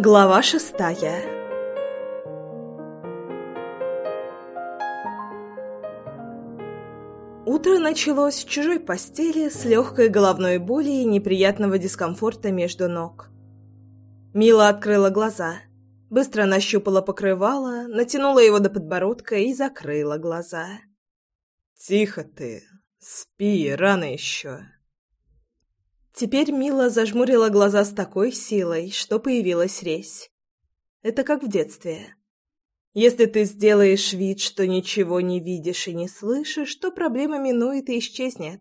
Глава шестая Утро началось в чужой постели с легкой головной боли и неприятного дискомфорта между ног. Мила открыла глаза, быстро нащупала покрывало, натянула его до подбородка и закрыла глаза. «Тихо ты, спи, рано еще». Теперь Мила зажмурила глаза с такой силой, что появилась резь. Это как в детстве. Если ты сделаешь вид, что ничего не видишь и не слышишь, то проблема минует и исчезнет.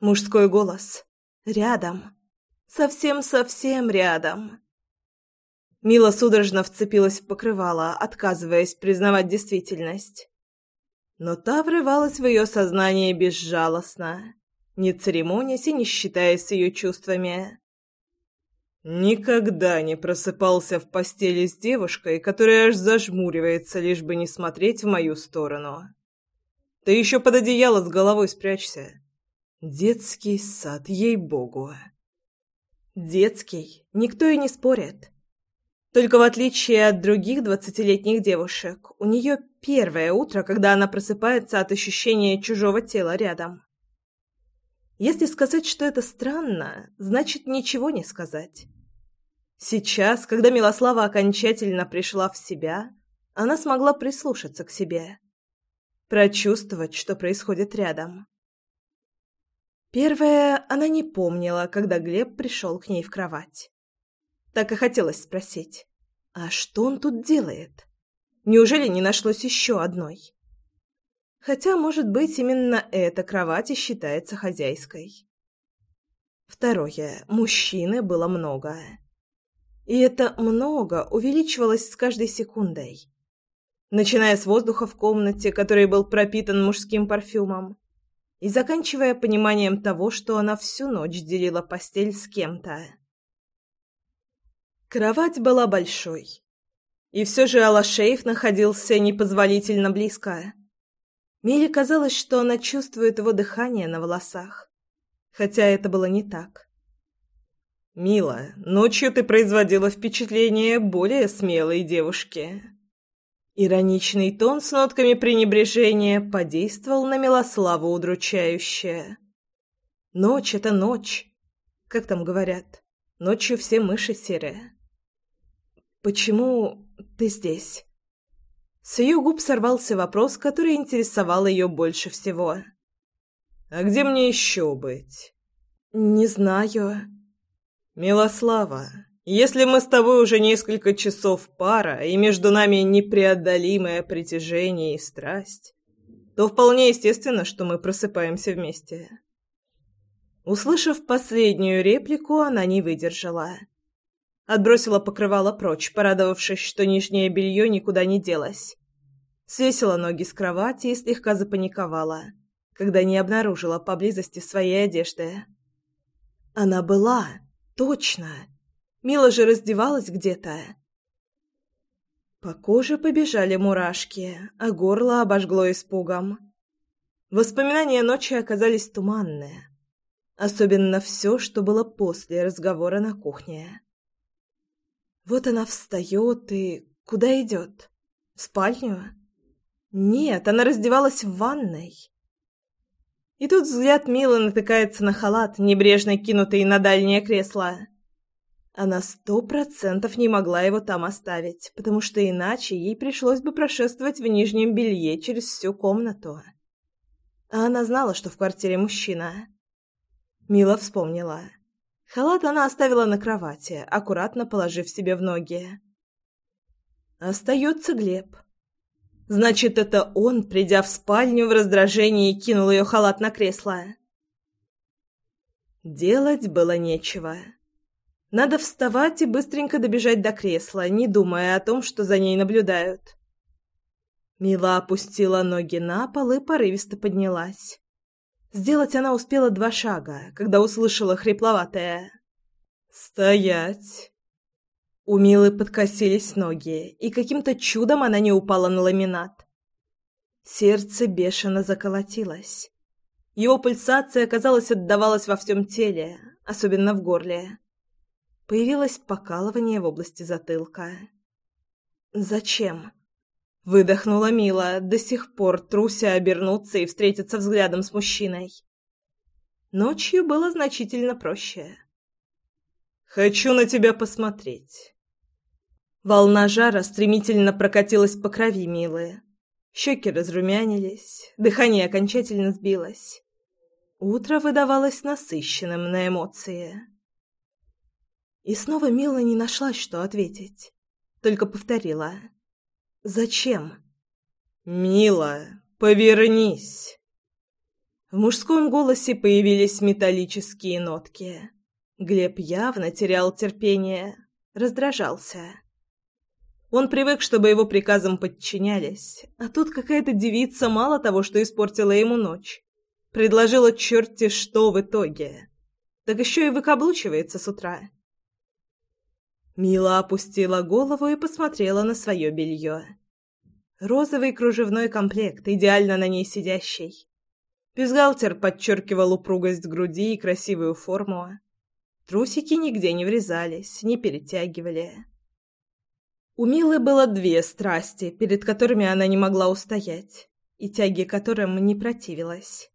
Мужской голос. Рядом. Совсем-совсем рядом. Мила судорожно вцепилась в покрывало, отказываясь признавать действительность. Но та врывалась в ее сознание безжалостно не церемонясь и не считаясь с ее чувствами. Никогда не просыпался в постели с девушкой, которая аж зажмуривается, лишь бы не смотреть в мою сторону. Ты еще под одеяло с головой спрячься. Детский сад, ей-богу. Детский, никто и не спорит. Только в отличие от других двадцатилетних девушек, у нее первое утро, когда она просыпается от ощущения чужого тела рядом. Если сказать, что это странно, значит ничего не сказать. Сейчас, когда Милослава окончательно пришла в себя, она смогла прислушаться к себе, прочувствовать, что происходит рядом. Первое, она не помнила, когда Глеб пришел к ней в кровать. Так и хотелось спросить, а что он тут делает? Неужели не нашлось еще одной? Хотя, может быть, именно эта кровать и считается хозяйской. Второе. Мужчины было много. И это много увеличивалось с каждой секундой. Начиная с воздуха в комнате, который был пропитан мужским парфюмом, и заканчивая пониманием того, что она всю ночь делила постель с кем-то. Кровать была большой. И все же Алашеев находился непозволительно близко. Миле казалось, что она чувствует его дыхание на волосах. Хотя это было не так. «Мила, ночью ты производила впечатление более смелой девушки». Ироничный тон с нотками пренебрежения подействовал на Милославу удручающе. «Ночь — это ночь. Как там говорят? Ночью все мыши серые». «Почему ты здесь?» С ее губ сорвался вопрос, который интересовал ее больше всего. «А где мне еще быть?» «Не знаю». «Милослава, если мы с тобой уже несколько часов пара, и между нами непреодолимое притяжение и страсть, то вполне естественно, что мы просыпаемся вместе». Услышав последнюю реплику, она не выдержала. Отбросила покрывало прочь, порадовавшись, что нижнее белье никуда не делось. Свесила ноги с кровати и слегка запаниковала, когда не обнаружила поблизости своей одежды. Она была, точно. Мила же раздевалась где-то. По коже побежали мурашки, а горло обожгло испугом. Воспоминания ночи оказались туманные. Особенно все, что было после разговора на кухне. Вот она встает и... Куда идет? В спальню? Нет, она раздевалась в ванной. И тут взгляд Милы натыкается на халат, небрежно кинутый на дальнее кресло. Она сто процентов не могла его там оставить, потому что иначе ей пришлось бы прошествовать в нижнем белье через всю комнату. А она знала, что в квартире мужчина. Мила вспомнила. Халат она оставила на кровати, аккуратно положив себе в ноги. Остается Глеб. Значит, это он, придя в спальню в раздражении, кинул ее халат на кресло. Делать было нечего. Надо вставать и быстренько добежать до кресла, не думая о том, что за ней наблюдают. Мила опустила ноги на пол и порывисто поднялась. Сделать она успела два шага, когда услышала хрипловатое «Стоять!». У Милы подкосились ноги, и каким-то чудом она не упала на ламинат. Сердце бешено заколотилось. Его пульсация, казалось, отдавалась во всем теле, особенно в горле. Появилось покалывание в области затылка. «Зачем?» Выдохнула Мила, до сих пор труся обернуться и встретиться взглядом с мужчиной. Ночью было значительно проще. «Хочу на тебя посмотреть». Волна жара стремительно прокатилась по крови Милы. Щеки разрумянились, дыхание окончательно сбилось. Утро выдавалось насыщенным на эмоции. И снова Мила не нашла, что ответить. Только повторила. «Зачем?» «Мила, повернись!» В мужском голосе появились металлические нотки. Глеб явно терял терпение, раздражался. Он привык, чтобы его приказам подчинялись, а тут какая-то девица мало того, что испортила ему ночь. Предложила черти что в итоге. Так еще и выкаблучивается с утра. Мила опустила голову и посмотрела на свое белье. Розовый кружевной комплект, идеально на ней сидящий. Бюстгальтер подчеркивал упругость груди и красивую форму. Трусики нигде не врезались, не перетягивали. У Милы было две страсти, перед которыми она не могла устоять, и тяги которым не противилась.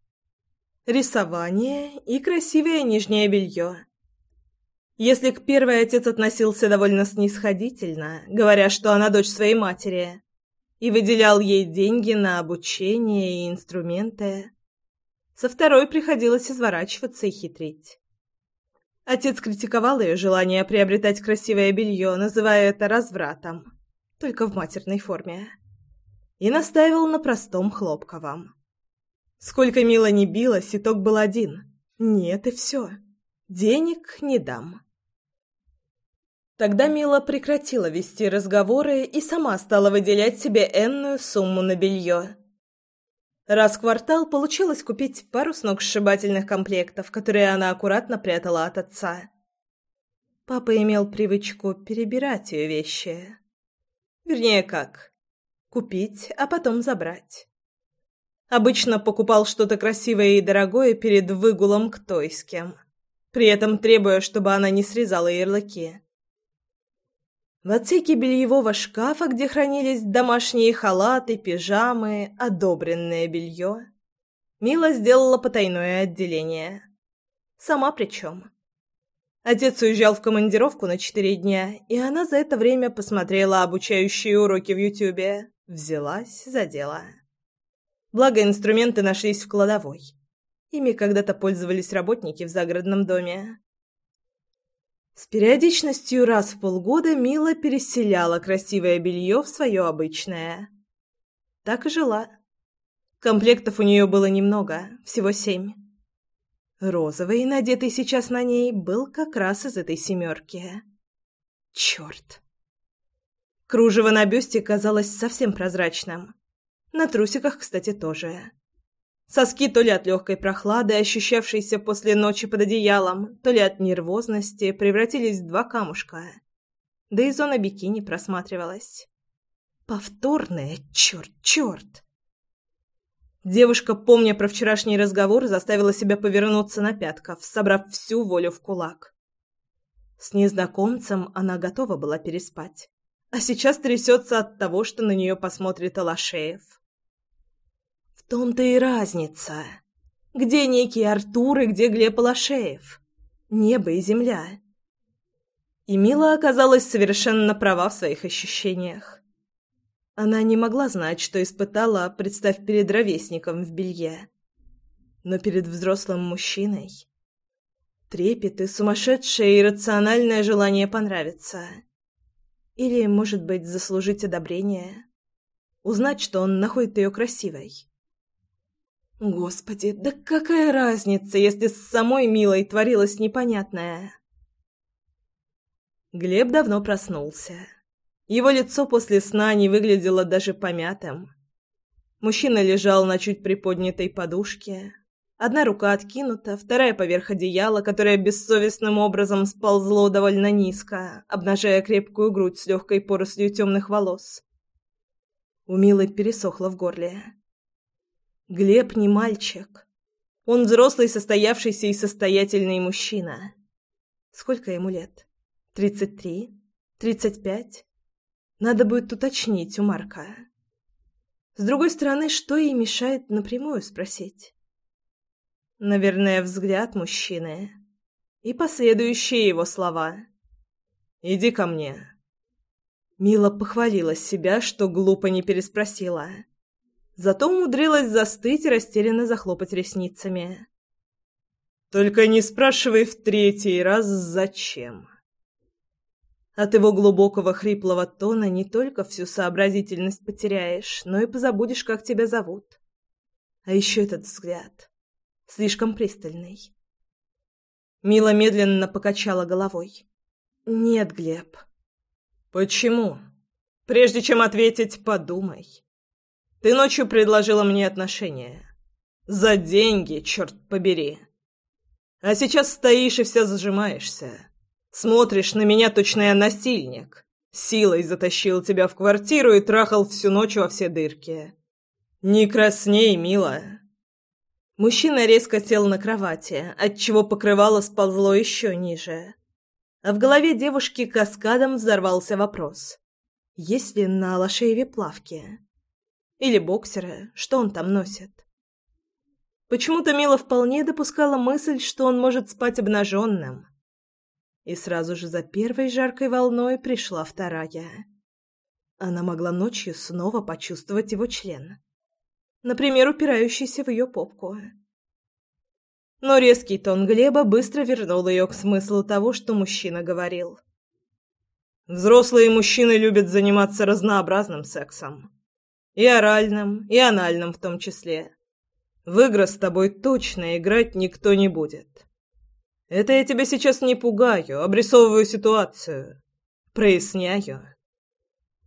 Рисование и красивое нижнее белье. Если к первой отец относился довольно снисходительно, говоря, что она дочь своей матери, и выделял ей деньги на обучение и инструменты, со второй приходилось изворачиваться и хитрить. Отец критиковал ее желание приобретать красивое белье, называя это развратом, только в матерной форме, и настаивал на простом хлопковом. Сколько Мила не билась, итог был один. Нет, и все. Денег не дам. Тогда Мила прекратила вести разговоры и сама стала выделять себе энную сумму на белье. Раз в квартал получилось купить пару сногсшибательных комплектов, которые она аккуратно прятала от отца. Папа имел привычку перебирать ее вещи. Вернее, как? Купить, а потом забрать. Обычно покупал что-то красивое и дорогое перед выгулом к той с кем, при этом требуя, чтобы она не срезала ярлыки. В отсеке бельевого шкафа, где хранились домашние халаты, пижамы, одобренное белье, Мила сделала потайное отделение. Сама причем. Отец уезжал в командировку на четыре дня, и она за это время посмотрела обучающие уроки в Ютубе. Взялась за дело. Благо, инструменты нашлись в кладовой. Ими когда-то пользовались работники в загородном доме. С периодичностью раз в полгода Мила переселяла красивое белье в свое обычное. Так и жила. Комплектов у нее было немного, всего семь. Розовый, надетый сейчас на ней, был как раз из этой семерки. Черт! Кружево на бюсте казалось совсем прозрачным. На трусиках, кстати, тоже. Соски то ли от легкой прохлады, ощущавшейся после ночи под одеялом, то ли от нервозности, превратились в два камушка. Да и зона бикини просматривалась. Повторное, черт, черт! Девушка, помня про вчерашний разговор, заставила себя повернуться на пятков, собрав всю волю в кулак. С незнакомцем она готова была переспать, а сейчас трясется от того, что на нее посмотрит Алашеев. В том-то и разница. Где некий Артур и где Глеб Алашеев? Небо и земля. И Мила оказалась совершенно права в своих ощущениях. Она не могла знать, что испытала, представь перед ровесником в белье. Но перед взрослым мужчиной... Трепет и сумасшедшее иррациональное желание понравиться. Или, может быть, заслужить одобрение. Узнать, что он находит ее красивой. Господи, да какая разница, если с самой Милой творилось непонятное? Глеб давно проснулся. Его лицо после сна не выглядело даже помятым. Мужчина лежал на чуть приподнятой подушке. Одна рука откинута, вторая поверх одеяла, которое бессовестным образом сползло довольно низко, обнажая крепкую грудь с легкой порослью темных волос. У Милы пересохло в горле. Глеб не мальчик. Он взрослый, состоявшийся и состоятельный мужчина. Сколько ему лет? Тридцать три? Тридцать пять? Надо будет уточнить у Марка. С другой стороны, что ей мешает напрямую спросить? Наверное, взгляд мужчины и последующие его слова. «Иди ко мне». Мила похвалила себя, что глупо не переспросила. Зато умудрилась застыть и растерянно захлопать ресницами. «Только не спрашивай в третий раз, зачем». От его глубокого хриплого тона не только всю сообразительность потеряешь, но и позабудешь, как тебя зовут. А еще этот взгляд. Слишком пристальный. Мила медленно покачала головой. «Нет, Глеб». «Почему?» «Прежде чем ответить, подумай. Ты ночью предложила мне отношения. За деньги, черт побери. А сейчас стоишь и вся зажимаешься. Смотришь на меня, точно я насильник. Силой затащил тебя в квартиру и трахал всю ночь во все дырки. Не красней, милая. Мужчина резко сел на кровати, отчего покрывало сползло еще ниже. А в голове девушки каскадом взорвался вопрос. Есть ли на Алашееве плавки? Или боксеры? Что он там носит? Почему-то Мила вполне допускала мысль, что он может спать обнаженным. И сразу же за первой жаркой волной пришла вторая. Она могла ночью снова почувствовать его член. Например, упирающийся в ее попку. Но резкий тон Глеба быстро вернул ее к смыслу того, что мужчина говорил. «Взрослые мужчины любят заниматься разнообразным сексом. И оральным, и анальным в том числе. В игры с тобой точно играть никто не будет. Это я тебя сейчас не пугаю, обрисовываю ситуацию. Проясняю.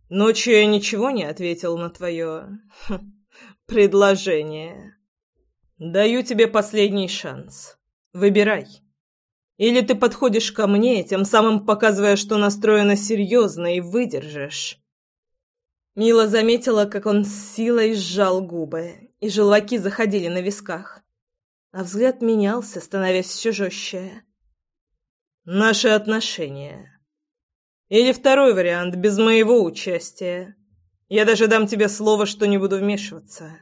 Ночью я ничего не ответил на твое... Хм, предложение. Даю тебе последний шанс. Выбирай. Или ты подходишь ко мне, тем самым показывая, что настроена серьезно и выдержишь. Мила заметила, как он с силой сжал губы, и желваки заходили на висках а взгляд менялся, становясь все жестче. «Наши отношения. Или второй вариант, без моего участия. Я даже дам тебе слово, что не буду вмешиваться.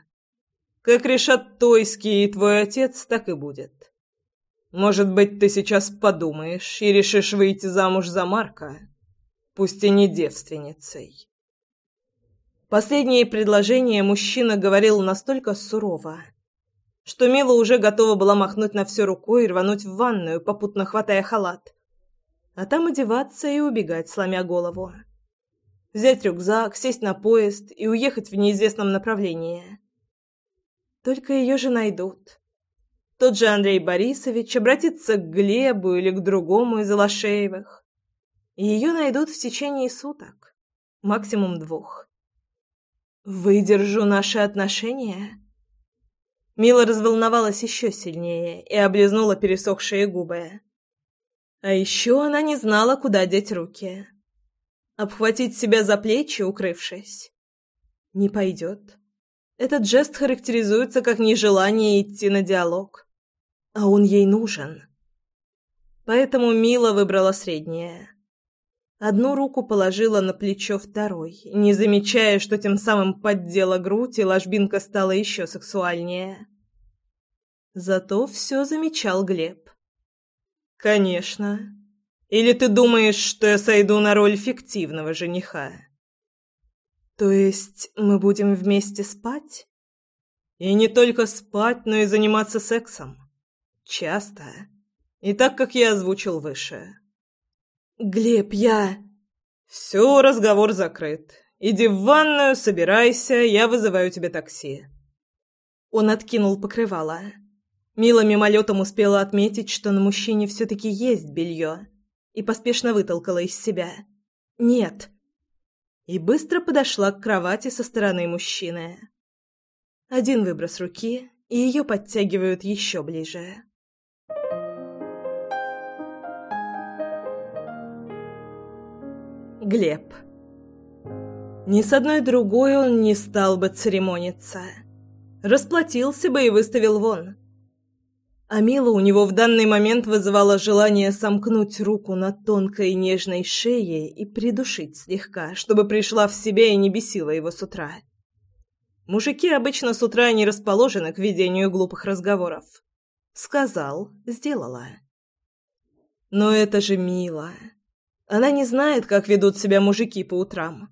Как решат Тойский и твой отец, так и будет. Может быть, ты сейчас подумаешь и решишь выйти замуж за Марка, пусть и не девственницей». Последнее предложение мужчина говорил настолько сурово, что Мила уже готова была махнуть на все рукой и рвануть в ванную, попутно хватая халат. А там одеваться и убегать, сломя голову. Взять рюкзак, сесть на поезд и уехать в неизвестном направлении. Только ее же найдут. Тот же Андрей Борисович обратится к Глебу или к другому из Алашеевых. И ее найдут в течение суток. Максимум двух. Выдержу наши отношения? Мила разволновалась еще сильнее и облизнула пересохшие губы. А еще она не знала, куда деть руки. Обхватить себя за плечи, укрывшись. Не пойдет. Этот жест характеризуется как нежелание идти на диалог. А он ей нужен. Поэтому Мила выбрала среднее. Одну руку положила на плечо второй, не замечая, что тем самым поддела грудь, и ложбинка стала еще сексуальнее. Зато все замечал Глеб. «Конечно. Или ты думаешь, что я сойду на роль фиктивного жениха?» «То есть мы будем вместе спать?» «И не только спать, но и заниматься сексом. Часто. И так, как я озвучил выше». «Глеб, я...» «Все, разговор закрыт. Иди в ванную, собирайся, я вызываю тебе такси». Он откинул покрывало. Мила мимолетом успела отметить, что на мужчине все-таки есть белье, и поспешно вытолкала из себя. «Нет». И быстро подошла к кровати со стороны мужчины. Один выброс руки, и ее подтягивают еще ближе. Глеб. Ни с одной другой он не стал бы церемониться. Расплатился бы и выставил вон. А Мила у него в данный момент вызывала желание сомкнуть руку на тонкой нежной шее и придушить слегка, чтобы пришла в себя и не бесила его с утра. Мужики обычно с утра не расположены к ведению глупых разговоров. Сказал, сделала. Но это же Мила. Она не знает, как ведут себя мужики по утрам.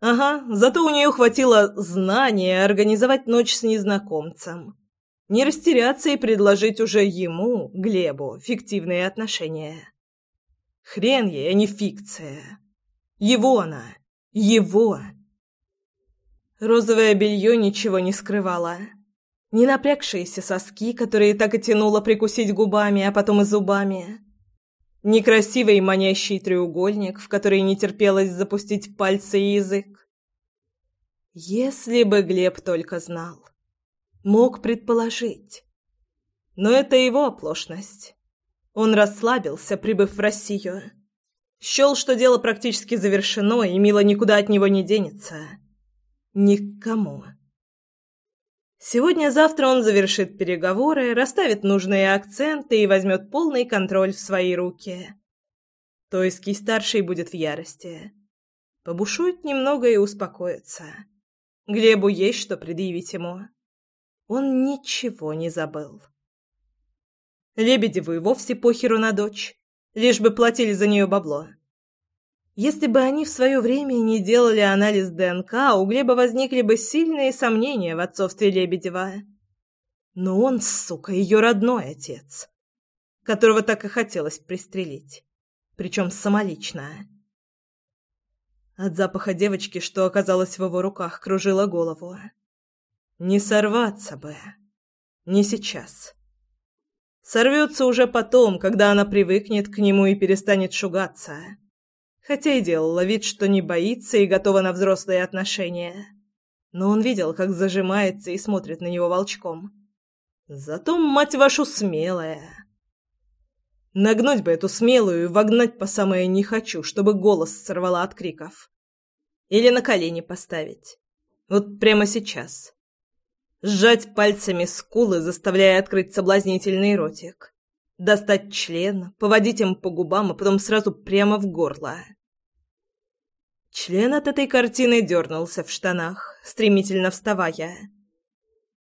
Ага, зато у нее хватило знания организовать ночь с незнакомцем не растеряться и предложить уже ему, Глебу, фиктивные отношения. Хрен ей, а не фикция. Его она. Его. Розовое белье ничего не скрывало. Не напрягшиеся соски, которые так и тянуло прикусить губами, а потом и зубами. Некрасивый манящий треугольник, в который не терпелось запустить пальцы и язык. Если бы Глеб только знал мог предположить. Но это его оплошность. Он расслабился, прибыв в Россию. Счел, что дело практически завершено, и Мила никуда от него не денется. Никому. Сегодня-завтра он завершит переговоры, расставит нужные акценты и возьмет полный контроль в свои руки. Тойский-старший будет в ярости. Побушует немного и успокоится. Глебу есть что предъявить ему. Он ничего не забыл. Лебедеву и вовсе похеру на дочь, лишь бы платили за нее бабло. Если бы они в свое время не делали анализ ДНК, у Глеба возникли бы сильные сомнения в отцовстве Лебедева. Но он, сука, ее родной отец, которого так и хотелось пристрелить, причем самолично. От запаха девочки, что оказалось в его руках, кружила голову. Не сорваться бы. Не сейчас. Сорвется уже потом, когда она привыкнет к нему и перестанет шугаться. Хотя и делала вид, что не боится и готова на взрослые отношения. Но он видел, как зажимается и смотрит на него волчком. Зато, мать вашу, смелая. Нагнуть бы эту смелую и вогнать по самое «не хочу», чтобы голос сорвала от криков. Или на колени поставить. Вот прямо сейчас сжать пальцами скулы, заставляя открыть соблазнительный ротик, достать член, поводить им по губам, а потом сразу прямо в горло. Член от этой картины дернулся в штанах, стремительно вставая.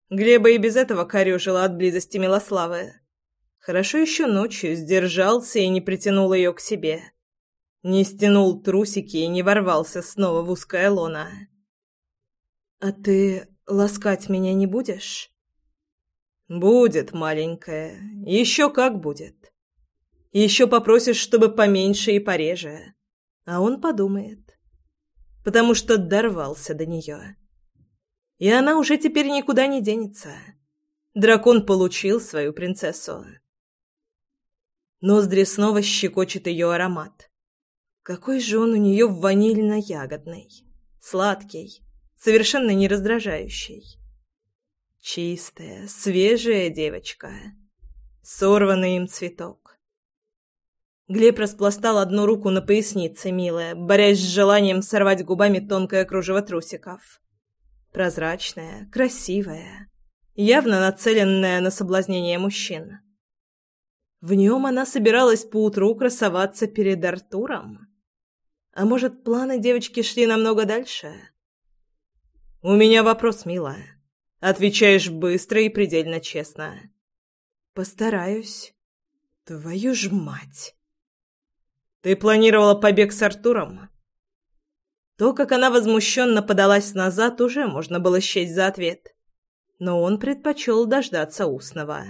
Глеба и без этого корёжило от близости Милославы. Хорошо еще ночью сдержался и не притянул ее к себе. Не стянул трусики и не ворвался снова в узкое лоно. «А ты Ласкать меня не будешь? Будет, маленькая. Еще как будет. Еще попросишь, чтобы поменьше и пореже. А он подумает. Потому что дорвался до нее. И она уже теперь никуда не денется. Дракон получил свою принцессу. Ноздри снова щекочет ее аромат. Какой же он у нее ванильно-ягодный. Сладкий совершенно не раздражающей. Чистая, свежая девочка. Сорванный им цветок. Глеб распластал одну руку на пояснице, милая, борясь с желанием сорвать губами тонкое кружево трусиков. Прозрачная, красивая, явно нацеленная на соблазнение мужчин. В нем она собиралась поутру красоваться перед Артуром. А может, планы девочки шли намного дальше? «У меня вопрос, милая. Отвечаешь быстро и предельно честно». «Постараюсь. Твою ж мать!» «Ты планировала побег с Артуром?» То, как она возмущенно подалась назад, уже можно было счесть за ответ. Но он предпочел дождаться устного.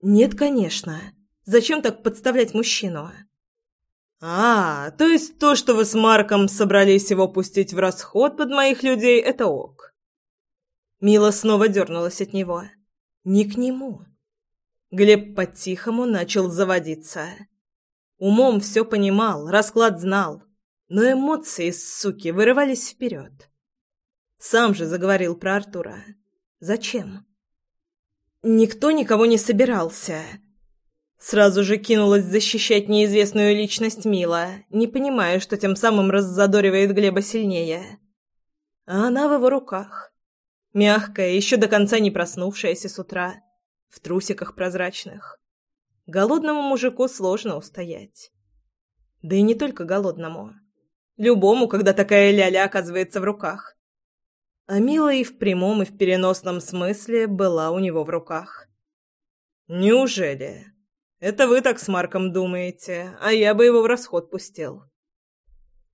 «Нет, конечно. Зачем так подставлять мужчину?» «А, то есть то, что вы с Марком собрались его пустить в расход под моих людей, это ок». Мила снова дернулась от него. «Не к нему». Глеб по-тихому начал заводиться. Умом все понимал, расклад знал, но эмоции, суки, вырывались вперед. Сам же заговорил про Артура. «Зачем?» «Никто никого не собирался». Сразу же кинулась защищать неизвестную личность Мила, не понимая, что тем самым раззадоривает Глеба сильнее. А она в его руках. Мягкая, еще до конца не проснувшаяся с утра. в трусиках прозрачных. Голодному мужику сложно устоять. Да и не только голодному. Любому, когда такая ляля оказывается в руках. А Мила и в прямом, и в переносном смысле была у него в руках. «Неужели? Это вы так с Марком думаете, а я бы его в расход пустил».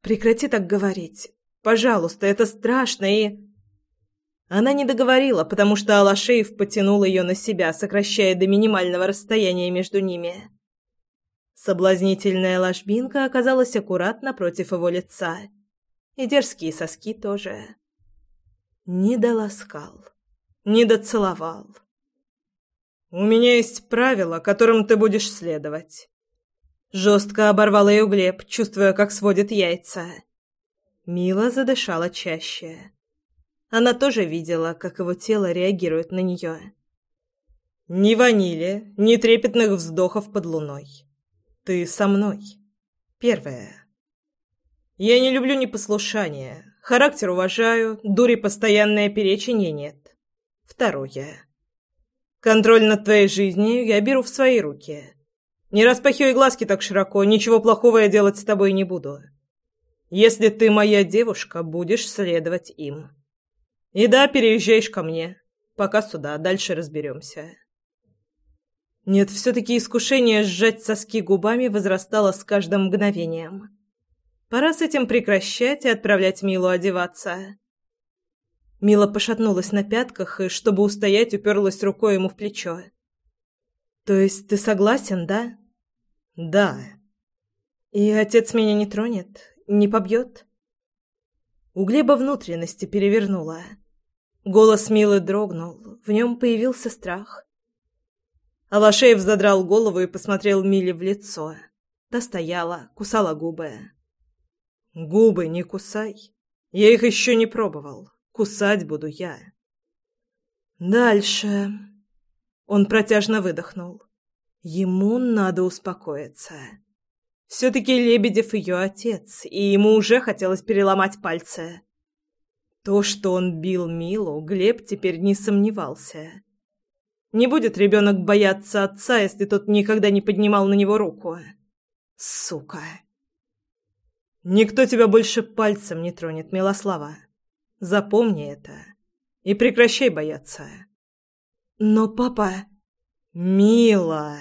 «Прекрати так говорить. Пожалуйста, это страшно и...» Она не договорила, потому что Алашеев потянул ее на себя, сокращая до минимального расстояния между ними. Соблазнительная ложбинка оказалась аккуратно против его лица. И дерзкие соски тоже. Не доласкал, не доцеловал. «У меня есть правила, которым ты будешь следовать». Жестко оборвал ее Глеб, чувствуя, как сводит яйца. Мила задышала чаще. Она тоже видела, как его тело реагирует на нее. «Ни ванили, ни трепетных вздохов под луной. Ты со мной. Первое. Я не люблю непослушание. Характер уважаю, дури постоянное перечение нет. Второе. Контроль над твоей жизнью я беру в свои руки. Не распахивай глазки так широко, ничего плохого я делать с тобой не буду. Если ты моя девушка, будешь следовать им. И да, переезжаешь ко мне. Пока сюда, дальше разберемся. Нет, все-таки искушение сжать соски губами возрастало с каждым мгновением. Пора с этим прекращать и отправлять Милу одеваться. Мила пошатнулась на пятках и, чтобы устоять, уперлась рукой ему в плечо. «То есть ты согласен, да?» «Да». «И отец меня не тронет? Не побьет?» У Глеба внутренности перевернуло. Голос Милы дрогнул, в нем появился страх. Алашеев задрал голову и посмотрел Миле в лицо. Та стояла, кусала губы. «Губы не кусай. Я их еще не пробовал. Кусать буду я». «Дальше...» Он протяжно выдохнул. Ему надо успокоиться. Все-таки Лебедев ее отец, и ему уже хотелось переломать пальцы. То, что он бил Милу, Глеб теперь не сомневался. Не будет ребенок бояться отца, если тот никогда не поднимал на него руку. Сука. Никто тебя больше пальцем не тронет, Милослава. Запомни это. И прекращай бояться. Но папа... Мила...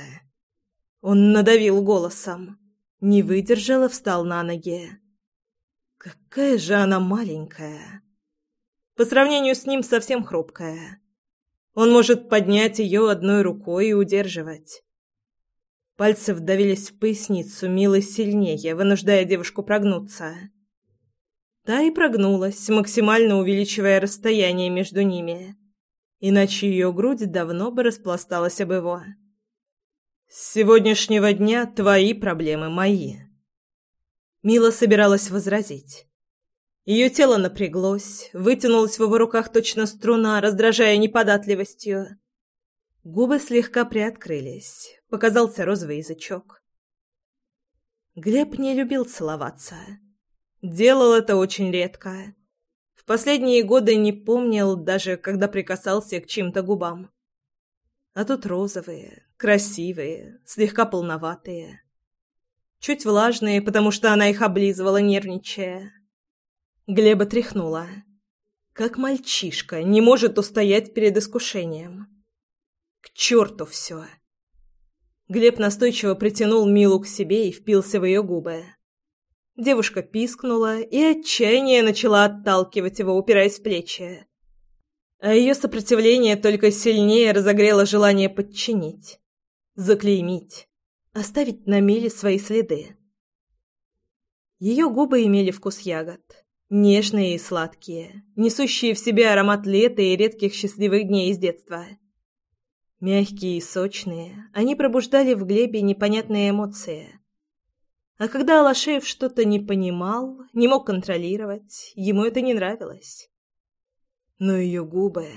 Он надавил голосом. Не выдержал и встал на ноги. Какая же она маленькая. По сравнению с ним совсем хрупкая. Он может поднять ее одной рукой и удерживать. Пальцы вдавились в поясницу Милы сильнее, вынуждая девушку прогнуться. Та и прогнулась, максимально увеличивая расстояние между ними. Иначе ее грудь давно бы распласталась об его. «С сегодняшнего дня твои проблемы мои». Мила собиралась возразить. Ее тело напряглось, вытянулось в его руках точно струна, раздражая неподатливостью. Губы слегка приоткрылись, показался розовый язычок. Глеб не любил целоваться. Делал это очень редко. В последние годы не помнил даже, когда прикасался к чьим-то губам. А тут розовые, красивые, слегка полноватые. Чуть влажные, потому что она их облизывала, нервничая. Глеба тряхнула. Как мальчишка не может устоять перед искушением. К черту все. Глеб настойчиво притянул Милу к себе и впился в ее губы. Девушка пискнула, и отчаяние начала отталкивать его, упираясь в плечи. А ее сопротивление только сильнее разогрело желание подчинить, заклеймить, оставить на Миле свои следы. Ее губы имели вкус ягод. Нежные и сладкие, несущие в себе аромат лета и редких счастливых дней из детства. Мягкие и сочные, они пробуждали в Глебе непонятные эмоции. А когда Алашеев что-то не понимал, не мог контролировать, ему это не нравилось. Но ее губы...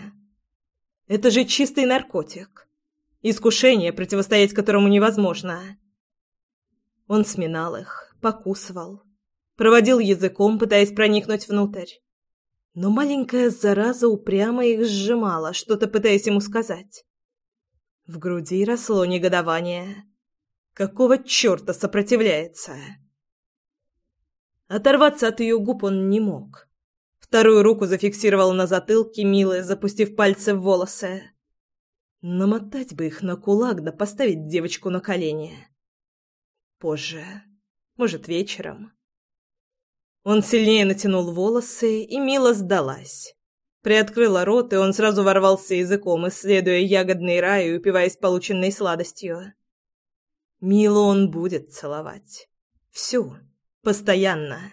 Это же чистый наркотик. Искушение, противостоять которому невозможно. Он сминал их, покусывал, проводил языком, пытаясь проникнуть внутрь. Но маленькая зараза упрямо их сжимала, что-то пытаясь ему сказать. В груди росло негодование. Какого черта сопротивляется? Оторваться от ее губ он не мог. Вторую руку зафиксировал на затылке Милы, запустив пальцы в волосы. Намотать бы их на кулак да поставить девочку на колени. Позже. Может, вечером. Он сильнее натянул волосы, и Мила сдалась. Приоткрыла рот, и он сразу ворвался языком, исследуя ягодный рай и упиваясь полученной сладостью. Милу он будет целовать. Всю. Постоянно.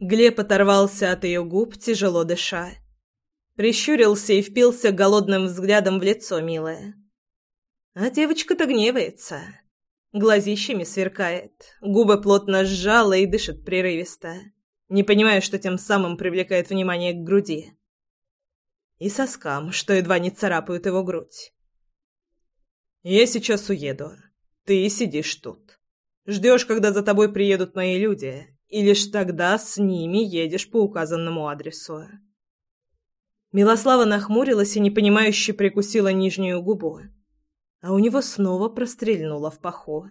Глеб оторвался от ее губ, тяжело дыша. Прищурился и впился голодным взглядом в лицо милое. А девочка-то гневается. Глазищами сверкает, губы плотно сжала и дышит прерывисто не понимая, что тем самым привлекает внимание к груди. И соскам, что едва не царапают его грудь. «Я сейчас уеду. Ты сидишь тут. Ждешь, когда за тобой приедут мои люди, и лишь тогда с ними едешь по указанному адресу». Милослава нахмурилась и непонимающе прикусила нижнюю губу. А у него снова прострельнуло в паху.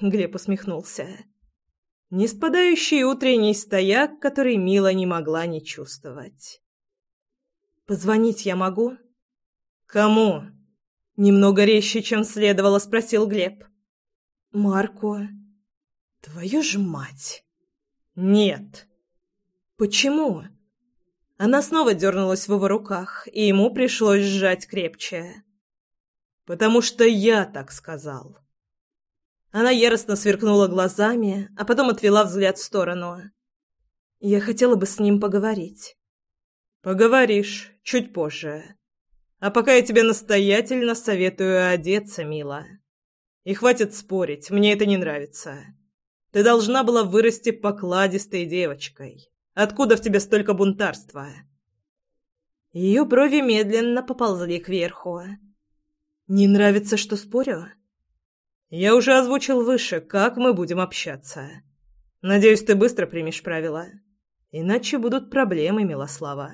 Глеб усмехнулся. Не спадающий утренний стояк, который Мила не могла не чувствовать. «Позвонить я могу?» «Кому?» Немного резче, чем следовало, спросил Глеб. «Марко». «Твою ж мать!» «Нет». «Почему?» Она снова дернулась в его руках, и ему пришлось сжать крепче. «Потому что я так сказал». Она яростно сверкнула глазами, а потом отвела взгляд в сторону. «Я хотела бы с ним поговорить». «Поговоришь чуть позже. А пока я тебе настоятельно советую одеться, мила. И хватит спорить, мне это не нравится. Ты должна была вырасти покладистой девочкой. Откуда в тебе столько бунтарства?» Ее брови медленно поползли кверху. «Не нравится, что спорю?» Я уже озвучил выше, как мы будем общаться. Надеюсь, ты быстро примешь правила. Иначе будут проблемы, Милослава.